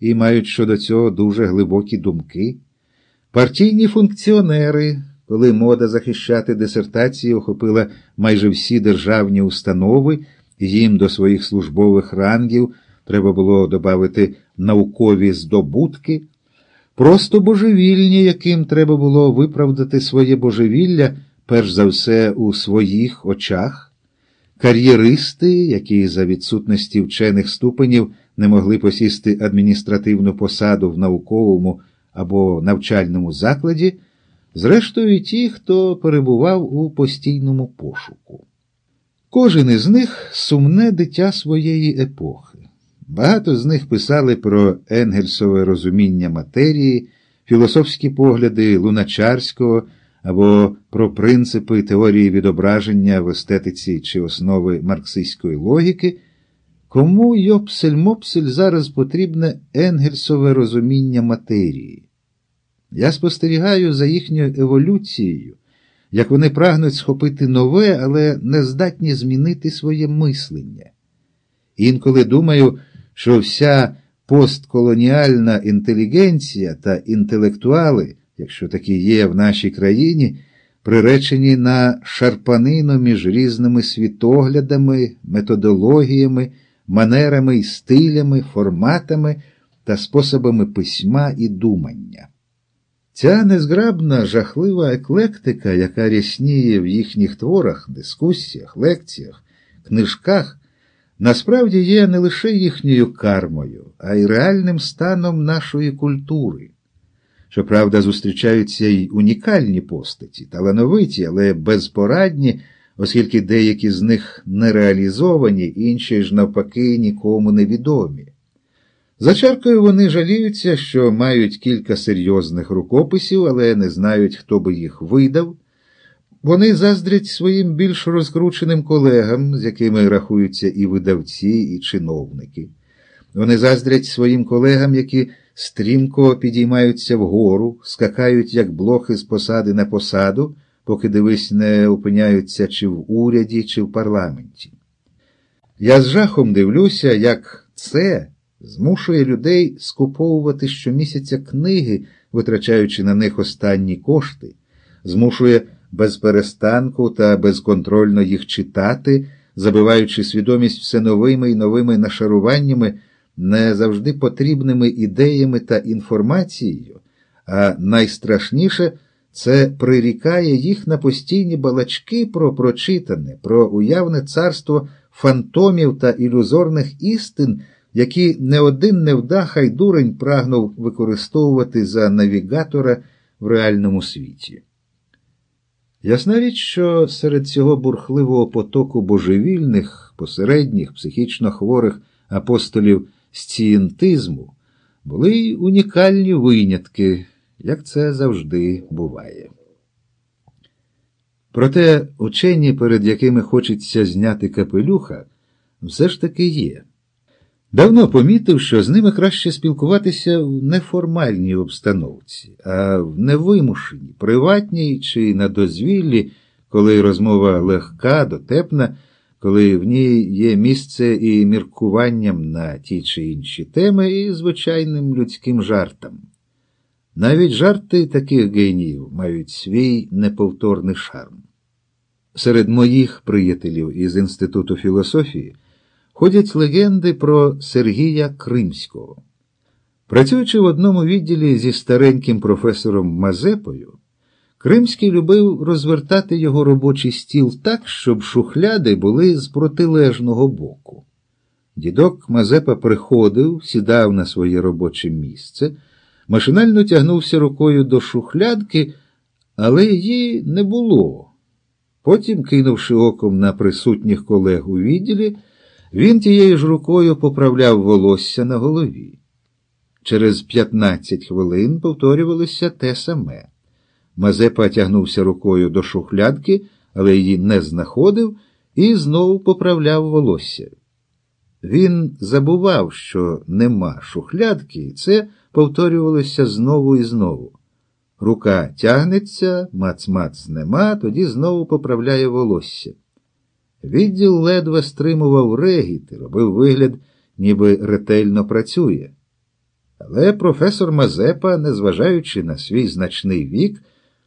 і мають щодо цього дуже глибокі думки. Партійні функціонери, коли мода захищати дисертації охопила майже всі державні установи, їм до своїх службових рангів треба було додати наукові здобутки, просто божевільні, яким треба було виправдати своє божевілля, перш за все, у своїх очах, кар'єристи, які за відсутності вчених ступенів не могли посісти адміністративну посаду в науковому або навчальному закладі, зрештою, ті, хто перебував у постійному пошуку. Кожен із них сумне дитя своєї епохи. Багато з них писали про енгельсове розуміння матерії, філософські погляди Луначарського або про принципи теорії відображення в естетиці чи основи марксистської логіки. Кому йопсель-мопсель зараз потрібне енгельсове розуміння матерії? Я спостерігаю за їхньою еволюцією, як вони прагнуть схопити нове, але не здатні змінити своє мислення. Інколи думаю, що вся постколоніальна інтелігенція та інтелектуали, якщо такі є в нашій країні, приречені на шарпанину між різними світоглядами, методологіями, манерами і стилями, форматами та способами письма і думання. Ця незграбна, жахлива еклектика, яка рясніє в їхніх творах, дискусіях, лекціях, книжках, насправді є не лише їхньою кармою, а й реальним станом нашої культури. Щоправда, зустрічаються й унікальні постаті, талановиті, але безпорадні, оскільки деякі з них нереалізовані, інші ж навпаки нікому не відомі. За чаркою вони жаліються, що мають кілька серйозних рукописів, але не знають, хто би їх видав. Вони заздрять своїм більш розкрученим колегам, з якими рахуються і видавці, і чиновники. Вони заздрять своїм колегам, які стрімко підіймаються вгору, скакають, як блохи з посади на посаду, поки дивись не опиняються чи в уряді, чи в парламенті. Я з жахом дивлюся, як це змушує людей скуповувати щомісяця книги, витрачаючи на них останні кошти, змушує без перестанку та безконтрольно їх читати, забиваючи свідомість все новими і новими нашаруваннями, не завжди потрібними ідеями та інформацією, а найстрашніше це прирікає їх на постійні балачки про прочитане, про уявне царство фантомів та ілюзорних істин які не один невдаха й дурень прагнув використовувати за навігатора в реальному світі. Ясна річ, що серед цього бурхливого потоку божевільних, посередніх, психічно хворих апостолів сцієнтизму були й унікальні винятки, як це завжди буває. Проте учені, перед якими хочеться зняти капелюха, все ж таки є. Давно помітив, що з ними краще спілкуватися в неформальній обстановці, а в невимушеній, приватній чи на дозвіллі, коли розмова легка, дотепна, коли в ній є місце і міркуванням на ті чи інші теми, і звичайним людським жартам. Навіть жарти таких геніїв мають свій неповторний шарм. Серед моїх приятелів із Інституту філософії ходять легенди про Сергія Кримського. Працюючи в одному відділі зі стареньким професором Мазепою, Кримський любив розвертати його робочий стіл так, щоб шухляди були з протилежного боку. Дідок Мазепа приходив, сідав на своє робоче місце, машинально тягнувся рукою до шухлядки, але її не було. Потім, кинувши оком на присутніх колег у відділі, він тією ж рукою поправляв волосся на голові. Через 15 хвилин повторювалося те саме. Мазепа тягнувся рукою до шухлядки, але її не знаходив і знову поправляв волосся. Він забував, що нема шухлядки, і це повторювалося знову і знову. Рука тягнеться, мац-мац нема, тоді знову поправляє волосся. Відділ ледве стримував регіт і робив вигляд, ніби ретельно працює. Але професор Мазепа, незважаючи на свій значний вік,